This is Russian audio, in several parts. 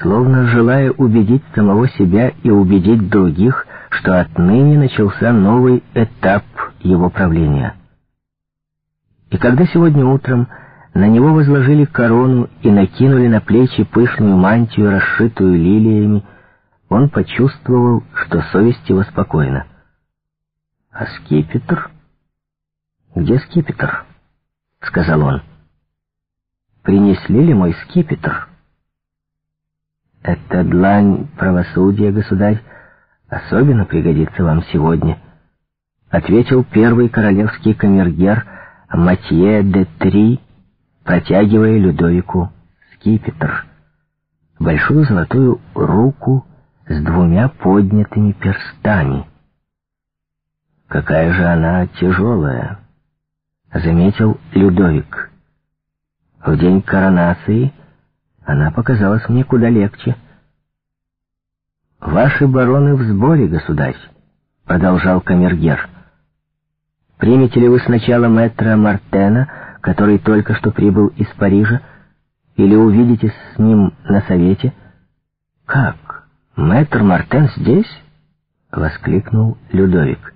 словно желая убедить самого себя и убедить других, что отныне начался новый этап его правления. И когда сегодня утром на него возложили корону и накинули на плечи пышную мантию, расшитую лилиями, он почувствовал, что совесть его спокойна. «А скипетр? Где скипетр?» — сказал он. «Принесли ли мой скипетр?» «Эта длань правосудия, государь, особенно пригодится вам сегодня», — ответил первый королевский камергер Матье де Три, протягивая Людовику скипетр, большую золотую руку с двумя поднятыми перстами. «Какая же она тяжелая!» — заметил Людовик. «В день коронации она показалась мне куда легче». «Ваши бароны в сборе, государь», — продолжал камергер. «Примете ли вы сначала мэтра Мартена, который только что прибыл из Парижа, или увидитесь с ним на совете?» «Как?» «Мэтр Мартен здесь?» — воскликнул Людовик.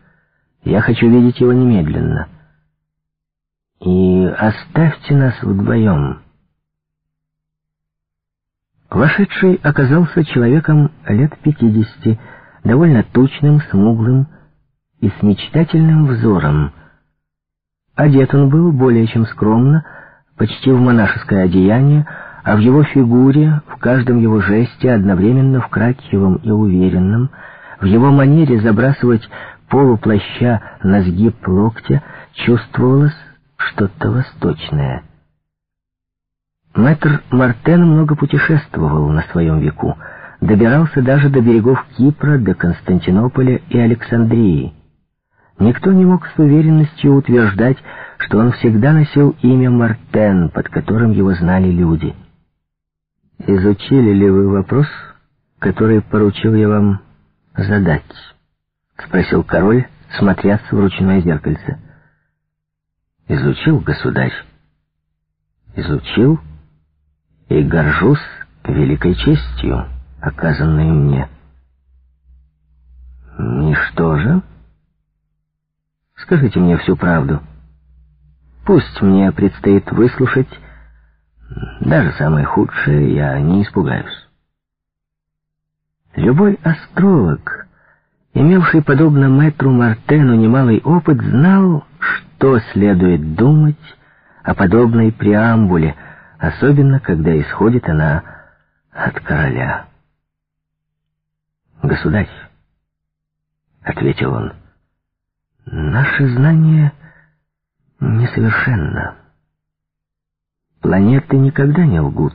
«Я хочу видеть его немедленно. И оставьте нас вдвоем». Вошедший оказался человеком лет пятидесяти, довольно тучным, смуглым и с мечтательным взором. Одет он был более чем скромно, почти в монашеское одеяние, а в его фигуре, в каждом его жесте, одновременно вкрадчивом и уверенном, в его манере забрасывать полуплаща на сгиб локтя, чувствовалось что-то восточное. Мэтр Мартен много путешествовал на своем веку, добирался даже до берегов Кипра, до Константинополя и Александрии. Никто не мог с уверенностью утверждать, что он всегда носил имя Мартен, под которым его знали люди. «Изучили ли вы вопрос, который поручил я вам задать?» — спросил король, смотрясь в ручное зеркальце. «Изучил, государь. Изучил и горжусь великой честью, оказанной мне». «И что же?» «Скажите мне всю правду. Пусть мне предстоит выслушать даже самое худшее я не испугаюсь. Любой астролог, имевший, подобно мэтру Мартену, немалый опыт, знал, что следует думать о подобной преамбуле, особенно когда исходит она от короля. «Государь», — ответил он, — «наше знание несовершенно». Планеты никогда не лгут,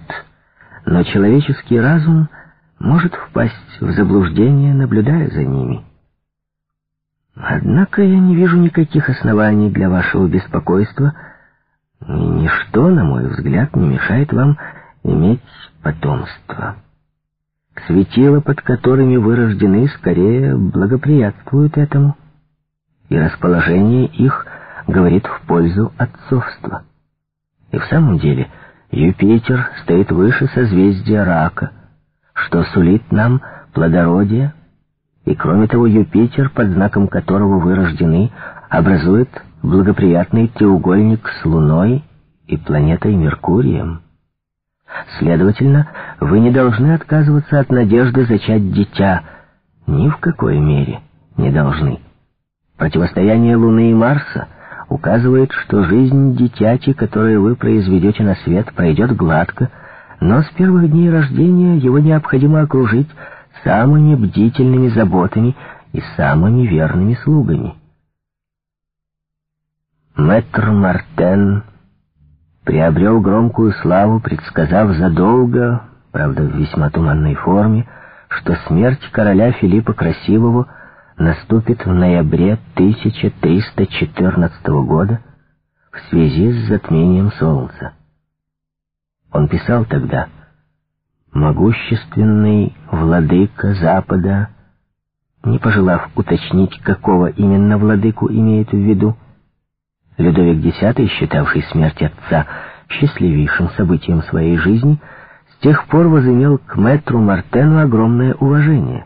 но человеческий разум может впасть в заблуждение, наблюдая за ними. Однако я не вижу никаких оснований для вашего беспокойства, ничто, на мой взгляд, не мешает вам иметь потомство. Светила, под которыми вы рождены, скорее благоприятствуют этому, и расположение их говорит в пользу отцовства. И в самом деле Юпитер стоит выше созвездия Рака, что сулит нам плодородие, и кроме того Юпитер, под знаком которого вы рождены, образует благоприятный треугольник с Луной и планетой Меркурием. Следовательно, вы не должны отказываться от надежды зачать дитя. Ни в какой мере не должны. Противостояние Луны и Марса указывает, что жизнь дитяти, которое вы произведете на свет, пройдет гладко, но с первых дней рождения его необходимо окружить самыми бдительными заботами и самыми верными слугами. Мэтр Мартен приобрел громкую славу, предсказав задолго, правда в весьма туманной форме, что смерть короля Филиппа Красивого — наступит в ноябре 1314 года в связи с затмением Солнца. Он писал тогда «Могущественный владыка Запада», не пожелав уточнить, какого именно владыку имеет в виду, Людовик X, считавший смерть отца счастливейшим событием своей жизни, с тех пор возымел к мэтру Мартену огромное уважение.